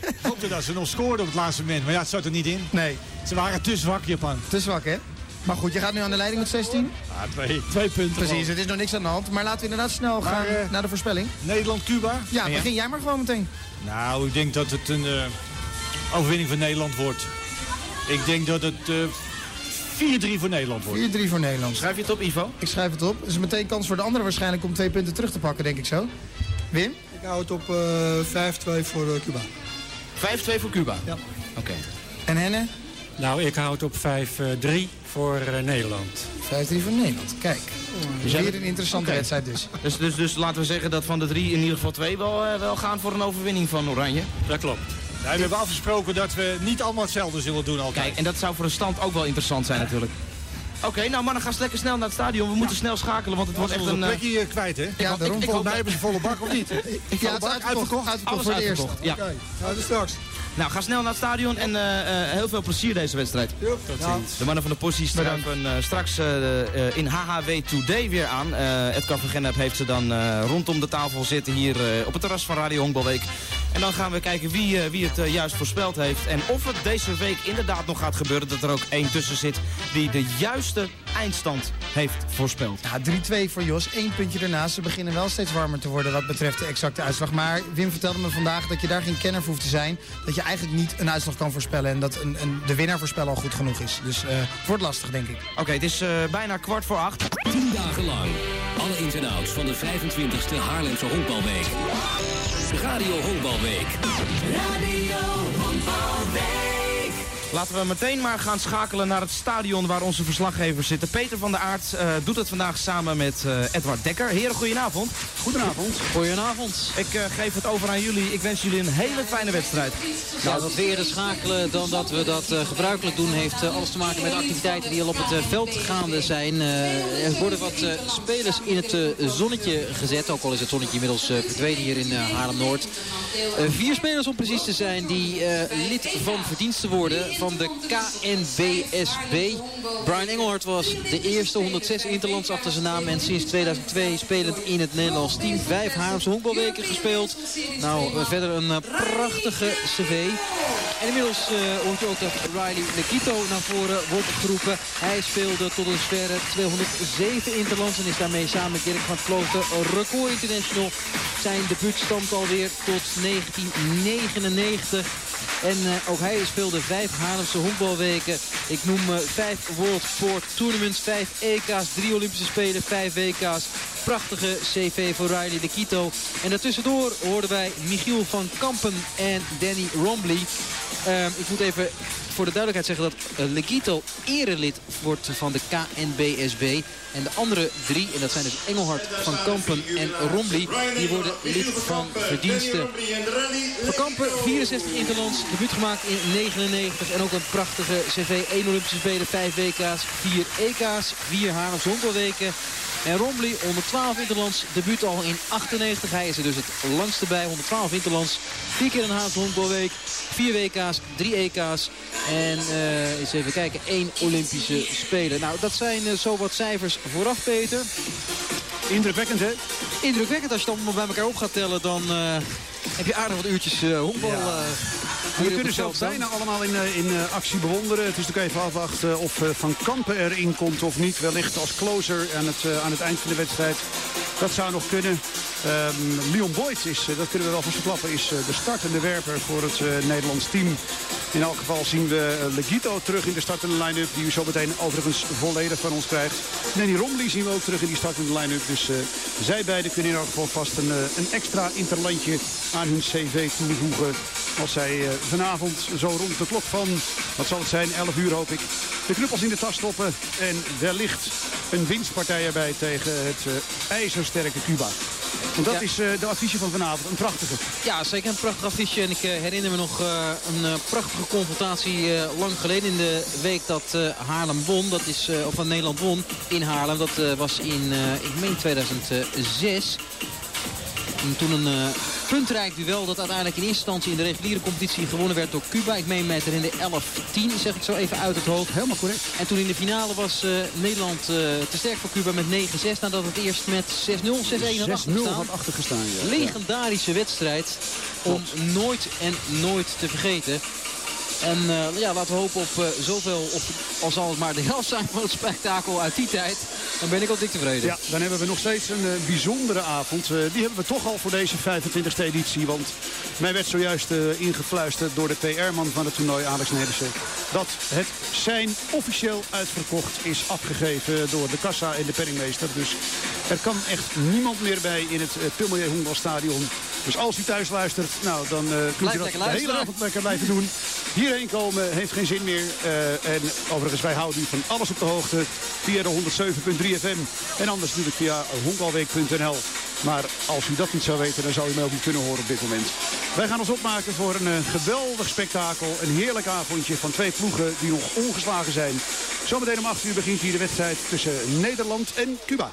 ik hoopte dat ze nog scoorden op het laatste moment. Maar ja, het zat er niet in. Nee. Ze waren te zwak, Japan. Te zwak, hè? Maar goed, je gaat nu aan de leiding met 16. Ja, twee, twee punten. Precies, het is nog niks aan de hand. Maar laten we inderdaad snel Maar, gaan eh, naar de voorspelling. Nederland-Cuba? Ja, begin jij maar gewoon meteen. Nou, ik denk dat het een eh, overwinning voor Nederland wordt. Ik denk dat het eh 4-3 voor Nederland wordt. 4-3 voor Nederland. Schrijf je het op, Ivo? Ik schrijf het op. Er is meteen kans voor de anderen waarschijnlijk om twee punten terug te pakken, denk ik zo. Wim? Ik hou het op eh 5-2 voor eh, Cuba. 5-2 voor Cuba? Ja. Oké. En Henne? Nou, ik houd op 5-3 voor eh, Nederland. 5-3 voor Nederland. Kijk. Dus Weer een interessante wedstrijd dus. Dus, dus, dus laten we zeggen dat van de drie in ieder geval twee wel, eh, wel gaan voor een overwinning van Oranje. Dat klopt. Ja, we hebben afgesproken dat we niet allemaal hetzelfde zullen doen altijd. Kijk, en dat zou voor de stand ook wel interessant zijn natuurlijk. Oké, nou mannen, ga lekker snel naar het stadion. We moeten snel schakelen, want het wordt echt een... eh, plekje hier kwijt, hè? Ja, ik- daarom. ik Volgens mij hebben ze volle bak, of niet? Ja, het is uitverkocht. Uitverkocht Alles voor de eerste. uitverkocht, ja. Oké, nou, dus straks. Nou, ga snel naar het stadion en eh, eh, heel veel plezier deze wedstrijd. Ja. De mannen van de postie struipen eh, straks in HHW Today weer aan. Edgar van Gennep heeft ze dan rondom de tafel zitten hier op het terras van Radio Honkbalweek. En dan gaan we kijken wie, wie het juist voorspeld heeft. En of het deze week inderdaad nog gaat gebeuren dat er ook één tussen zit die de juiste eindstand heeft voorspeld. Ja, 3-2 voor Jos. Eén puntje ernaast. Ze beginnen wel steeds warmer te worden wat betreft de exacte uitslag. Maar Wim vertelde me vandaag dat je daar geen kenner voor hoeft te zijn. Dat je eigenlijk niet een uitslag kan voorspellen. En dat een, een, de winnaar voorspellen al goed genoeg is. Dus eh, het wordt lastig, denk ik. Oké, het is eh, bijna kwart voor acht. 10 dagen lang. Alle ins en outs van de 25e Haarlemse Honkbalweek. Radio Honkbalweek. Radio Honkbalweek. Laten we meteen maar gaan schakelen naar het stadion waar onze verslaggevers zitten. Peter van der Aert eh, doet het vandaag samen met eh, Edward Dekker. Heren, goedenavond. Goedenavond. Goedenavond. Ik eh, geef het over aan jullie. Ik wens jullie een hele fijne wedstrijd. Nou, wat eerder schakelen dan dat we dat eh, gebruikelijk doen... heeft alles te maken met activiteiten die al op het eh, veld gaande zijn. Eh, er worden wat eh, spelers in het zonnetje gezet. Ook al is het zonnetje inmiddels eh, verdwenen hier in Haarlem-Noord. Vier spelers om precies te zijn die eh, lid van verdiensten worden van de KNBSB. Brian Engelhard was de eerste 106 interlands achter zijn naam. En sinds 2002 spelend in het Nederlands team. Vijf Haarlemse honkbalweken gespeeld. Nou, eh, verder een eh, prachtige cv. En inmiddels eh, hoort je ook dat Riley Lekito naar voren wordt geroepen. Hij speelde tot een verre 207 interlands en is daarmee samen met Dirk van Klooster record international. Zijn debuut stamt alweer tot 1999. En eh, ook hij speelde vijf Haarlemse honkbalweken. Ik noem eh, vijf World Sport Tournaments, vijf EK's, drie Olympische Spelen, vijf WK's. Prachtige CV voor Riley de Quito. En daartussendoor hoorden wij Michiel van Kampen en Danny Rombley. Ehm, ik moet even voor de duidelijkheid zeggen dat uh, Legito erelid wordt van de KNBSB. En de andere drie, en dat zijn dus Engelhard, Van Kampen en Rombley, die worden lid van verdiensten. Van Kampen, 64 interlands, debuut gemaakt in 99 en ook een prachtige cv. 1 Olympische Spelen, 5 WK's, 4 EK's, 4 Haarlems Honkbalweken. En Rombley, 112 interlands, debuut al in 98. Hij is er dus het langste bij, 112 interlands. Vier keer een Haarlemse honkbalweek, 4 WK's, 3 EK's. En uh, eens even kijken, één Olympische Spelen. Nou, dat zijn uh, zo wat cijfers vooraf, Peter. Indrukwekkend, hè? Indrukwekkend. Als je het allemaal bij elkaar op gaat tellen, dan uh, heb je aardig wat uurtjes honkbal... Ja. We kunnen zelf bijna allemaal in, uh, in uh, actie bewonderen. Het is natuurlijk even afwachten of uh, Van Kampen erin komt of niet. Wellicht als closer aan het, aan het eind van de wedstrijd. Dat zou nog kunnen. Um, Leon Boyd is, dat kunnen we wel vast verklappen, is de startende werper voor het Nederlands team. In elk geval zien we Legito terug in de startende line-up. Die u zo meteen overigens volledig van ons krijgt. Danny Romley zien we ook terug in die startende line-up. Dus zij beiden kunnen in elk geval vast een, een extra interlandje aan hun cv toevoegen. Als zij vanavond zo rond de klok van, wat zal het zijn, 11 uur hoop ik, de knuppels in de tas stoppen. En wellicht een winstpartij erbij tegen het ijzersterke Cuba. Dat Ja. is uh, de affiche van vanavond, een prachtige. Ja, zeker een prachtig affiche. En ik eh, herinner me nog eh, een eh, prachtige confrontatie eh, lang geleden in de week dat eh, Haarlem won. Dat is, eh, of van Nederland won in Haarlem. Dat eh, was in, eh, ik meen 2006. En toen een eh, puntrijk duel dat uiteindelijk in eerste instantie in de reguliere competitie gewonnen werd door Cuba. Ik meen met er in de 11-10, zeg ik zo even uit het hoofd. Helemaal correct. En toen in de finale was eh, Nederland eh, te sterk voor Cuba met 9-6. Nadat het eerst met 6-0, 6-1 had 6-0 achtergestaan. had achtergestaan. Ja. Legendarische wedstrijd om nooit en nooit te vergeten. En eh, ja, laten we hopen op eh, zoveel, op, al zal het maar de helft zijn van het spektakel uit die tijd. Dan ben ik al dik tevreden. Ja, dan hebben we nog steeds een eh, bijzondere avond. Die hebben we toch al voor deze 25e editie. Want mij werd zojuist ingefluisterd door de PR-man van het toernooi, Alex Nederse. Dat het zijn officieel uitverkocht is afgegeven door de kassa en de penningmeester. Dus er kan echt niemand meer bij in het uh, Honkbalstadion. Dus als u thuis luistert, nou dan eh kunt u dat de hele avond lekker blijven doen. Hierheen komen heeft geen zin meer. Eh, en overigens, wij houden u van alles op de hoogte via de 107.3 FM. En anders natuurlijk via honkbalweek.nl. Maar als u dat niet zou weten, dan zou u mij ook niet kunnen horen op dit moment. Wij gaan ons opmaken voor een eh, geweldig spektakel. Een heerlijk avondje van twee ploegen die nog ongeslagen zijn. Zometeen om 8 uur begint hier de wedstrijd tussen Nederland en Cuba.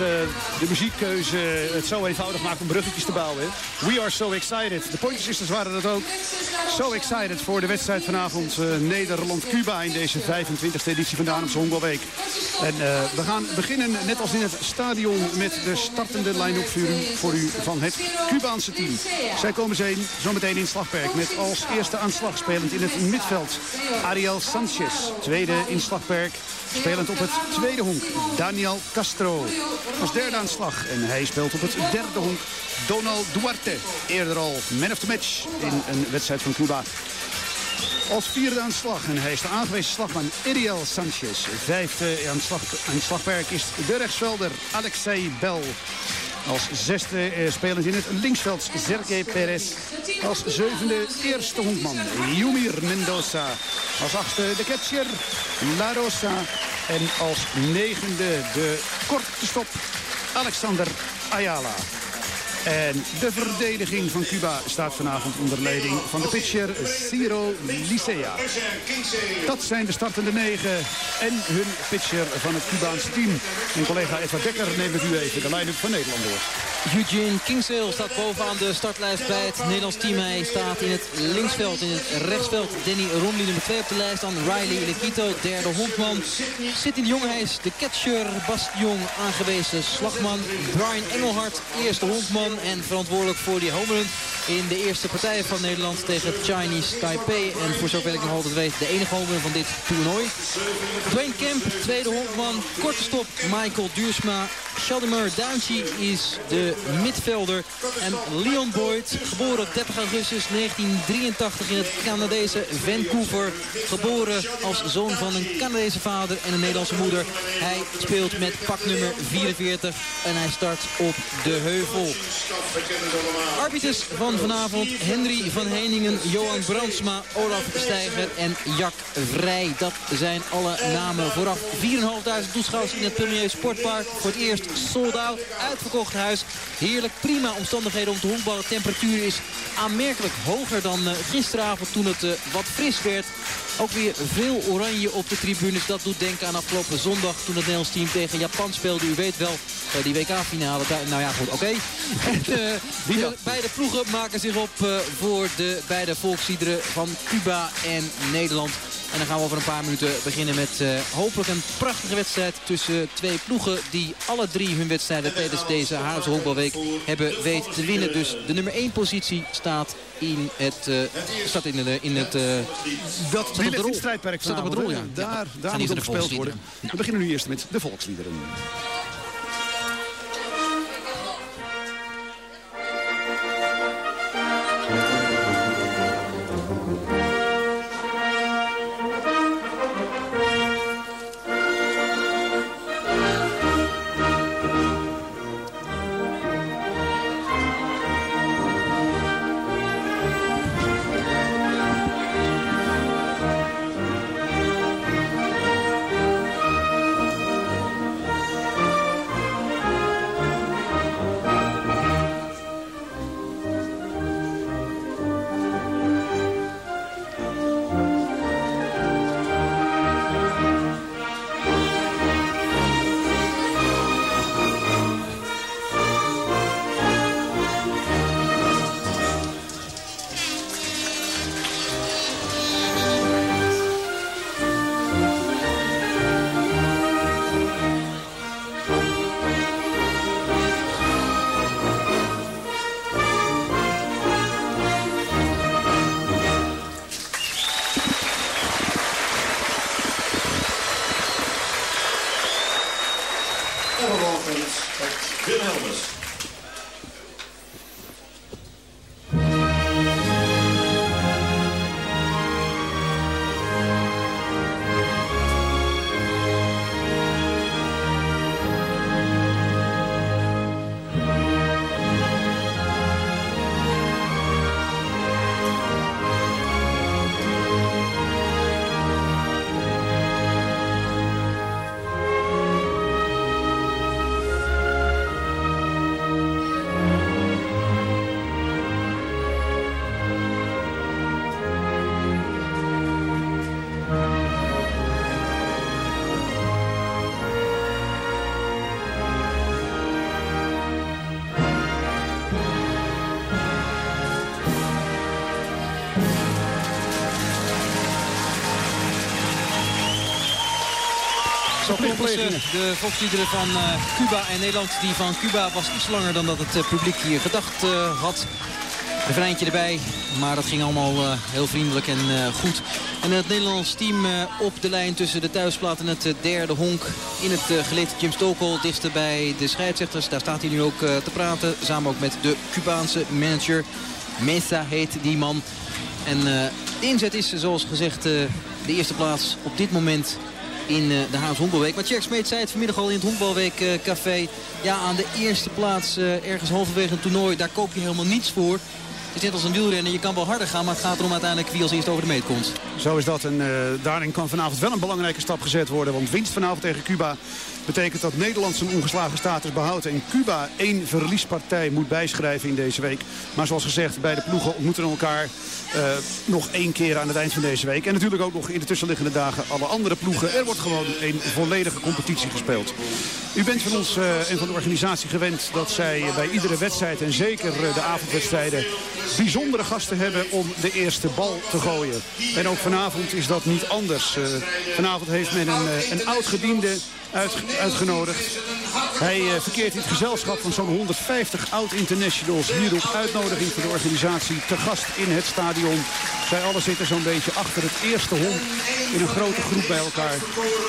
Eh, de muziekkeuze het zo eenvoudig maakt om bruggetjes te bouwen. We are so excited. De Pointer Sisters waren dat ook. So excited voor de wedstrijd vanavond eh, Nederland-Cuba in deze 25e editie van de Arnhemse Honkbalweek. En eh, we gaan beginnen, net als in het stadion, met de startende line-up voor u, voor u van het Cubaanse team. Zij komen zijn zometeen in Slagperk met als eerste aanslag spelend in het midveld Ariel Sanchez. Tweede in Slagperk spelend op het tweede honk Daniel Castro. Als derde aanslag en hij speelt op het derde honk Donald Duarte. Eerder al man of the match in een wedstrijd van Cuba. Als vierde aan slag en hij is de aangewezen slagman Ariel Sanchez. Vijfde aan, slag, aan slagwerk is de rechtsvelder Alexei Bel. Als zesde eh, spelend in het linksveld Sergej Perez. Als zevende eerste honkman Yumir Mendoza. Als achtste de catcher La Rosa. En als negende de korte stop Alexander Ayala. En de verdediging van Cuba staat vanavond onder leiding van de pitcher Ciro Licea. Dat zijn de startende negen en hun pitcher van het Cubaanse team. En collega Eva Dekker neemt u even de line-up van Nederland door. Eugene Kingsale staat bovenaan de startlijst bij het Nederlands team. Hij staat in het linksveld, in het rechtsveld. Danny Romley nummer 2 op de lijst. Dan Riley Lekito, derde hondman. In de is de catcher. Bas Jong, aangewezen slagman. Brian Engelhard, eerste hondman. En verantwoordelijk voor die homerun in de eerste partij van Nederland tegen Chinese Taipei. En voor zover ik nog altijd weet, de enige homerun van dit toernooi. Dwayne Kemp, tweede hondman. Korte stop, Michael Duursma. Shaldemar Downchi is de midvelder. En Leon Boyd, geboren op 30 augustus 1983 in het Canadese Vancouver. Geboren als zoon van een Canadese vader en een Nederlandse moeder. Hij speelt met pak nummer 44 en hij start op de heuvel. Arbiters van vanavond Henry van Heiningen, Johan Brandsma, Olaf Steiger en Jack Vrij. Dat zijn alle namen vooraf. 4.500 toeschouwers in het Premier Sportpark. Voor het eerst sold out, uitverkocht huis. Heerlijk, prima omstandigheden om te honkballen. Temperatuur is aanmerkelijk hoger dan eh, gisteravond toen het eh, wat fris werd. Ook weer veel oranje op de tribunes. Dat doet denken aan afgelopen zondag toen het Nederlands team tegen Japan speelde. U weet wel, eh, die WK-finale. Nou ja, goed, oké. En, de beide ploegen maken zich op voor de beide volksliederen van Cuba en Nederland. En dan gaan we over een paar minuten beginnen met eh, hopelijk een prachtige wedstrijd tussen twee ploegen die alle drie hun wedstrijden tijdens deze Haarlemse Honkbalweek hebben weten te winnen. Dus de nummer 1 positie staat in het, eh, staat in, de, in het, eh, Dat staat op de rol. het strijdperk Staat op het vanavond, rol, hè? ja. Daar, daar moet op gespeeld worden. We beginnen nu eerst met de volksliederen. Verplegingen. De volksliederen van eh, Cuba en Nederland. Die van Cuba was iets langer dan dat het eh, publiek hier gedacht eh, had. Refreintje erbij, maar dat ging allemaal eh, heel vriendelijk en eh, goed. En het Nederlands team eh, op de lijn tussen de thuisplaat en het eh, derde honk... in het gelid Jim Stokel, dichtst bij de scheidsrechters. Daar staat hij nu ook eh, te praten, samen ook met de Cubaanse manager. Mesa heet die man. En eh, de inzet is, zoals gezegd, eh, de eerste plaats op dit moment in eh, de Haams Honkbalweek. Maar Tjerk Smeet zei het vanmiddag al in het Honkbalweek eh. Ja, aan de eerste plaats eh, ergens halverwege een toernooi, daar koop je helemaal niets voor. Is net als een wielrenner, je kan wel harder gaan, maar het gaat erom uiteindelijk wie als eerste over de meet komt. Zo is dat. En eh, daarin kan vanavond wel een belangrijke stap gezet worden. Want winst vanavond tegen Cuba betekent dat Nederland zijn ongeslagen status behoudt. En Cuba één verliespartij moet bijschrijven in deze week. Maar zoals gezegd, beide ploegen ontmoeten elkaar eh, nog één keer aan het eind van deze week. En natuurlijk ook nog in de tussenliggende dagen alle andere ploegen. Er wordt gewoon een volledige competitie gespeeld. U bent van ons eh, en van de organisatie gewend dat zij bij iedere wedstrijd... en zeker de avondwedstrijden bijzondere gasten hebben om de eerste bal te gooien. En ook vanavond is dat niet anders. Eh, vanavond heeft men een, eh, een oud-gediende uit, uitgenodigd. Hij eh, verkeert in het gezelschap van zo'n 150 oud-internationals hier op uitnodiging van de organisatie te gast in het stadion. Zij allen zitten zo'n beetje achter het eerste honk in een grote groep bij elkaar.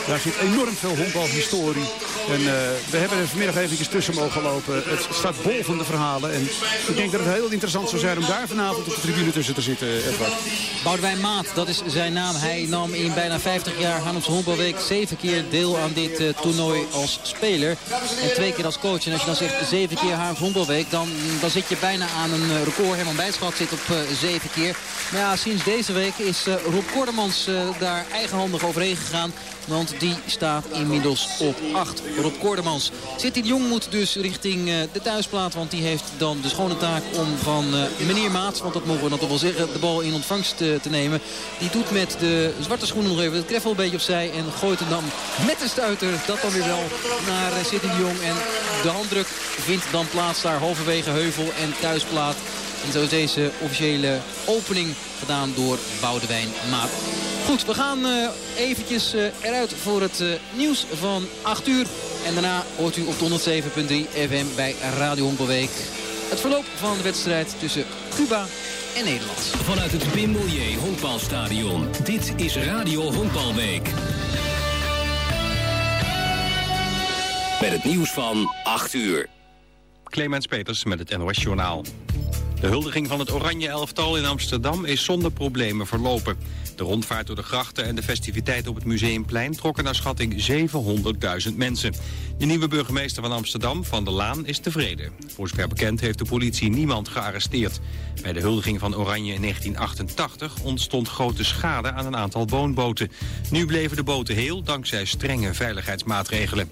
Daar zit enorm veel honkbalhistorie. En eh, we hebben er vanmiddag eventjes tussen mogen lopen. Het staat bol van de verhalen. En ik denk dat het heel interessant zou zijn om daar vanavond op de tribune tussen te zitten, Edward. Boudewijn Maat, dat is zijn naam. Hij nam in bijna 50 jaar Haarlemse Honkbalweek zeven keer deel aan dit toernooi als speler. En twee keer als coach. En als je dan zegt zeven keer Haarlemse Honkbalweek, dan, dan zit je bijna aan een eh, record. Herman Bijschat zit op eh, zeven keer. Maar ja, sinds deze week is eh, Rob Kordemans daar eigenhandig overheen gegaan. Want die staat inmiddels op 8. Rob Kordemans. City de Jong moet dus richting de thuisplaat. Want die heeft dan de schone taak om van meneer Maats, want dat mogen we dan toch wel zeggen, de bal in ontvangst te nemen. Die doet met de zwarte schoenen nog even het kreffel een beetje opzij. En gooit hem dan met een stuiter, dat dan weer wel, naar eh, City de Jong. En de handdruk vindt dan plaats daar halverwege heuvel en thuisplaat. En zo is deze officiële opening gedaan door Boudewijn Maat. Goed, we gaan eh, eventjes eh, eruit voor het eh, nieuws van 8 uur. En daarna hoort u op de 107.3 FM bij Radio Honkbalweek het verloop van de wedstrijd tussen Cuba en Nederland. Vanuit het Pim Milieu Honkbalstadion. Dit is Radio Honkbalweek. Met het nieuws van 8 uur. Clemens Peters met het NOS Journaal. De huldiging van het Oranje Elftal in Amsterdam is zonder problemen verlopen. De rondvaart door de grachten en de festiviteiten op het Museumplein trokken naar schatting 700.000 mensen. De nieuwe burgemeester van Amsterdam, Van der Laan, is tevreden. Voor zover bekend heeft de politie niemand gearresteerd. Bij de huldiging van Oranje in 1988 ontstond grote schade aan een aantal woonboten. Nu bleven de boten heel dankzij strenge veiligheidsmaatregelen.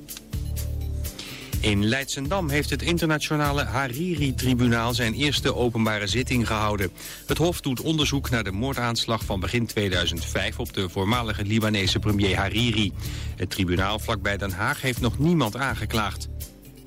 In Leidsendam heeft het internationale Hariri-tribunaal zijn eerste openbare zitting gehouden. Het Hof doet onderzoek naar de moordaanslag van begin 2005 op de voormalige Libanese premier Hariri. Het tribunaal vlakbij Den Haag heeft nog niemand aangeklaagd.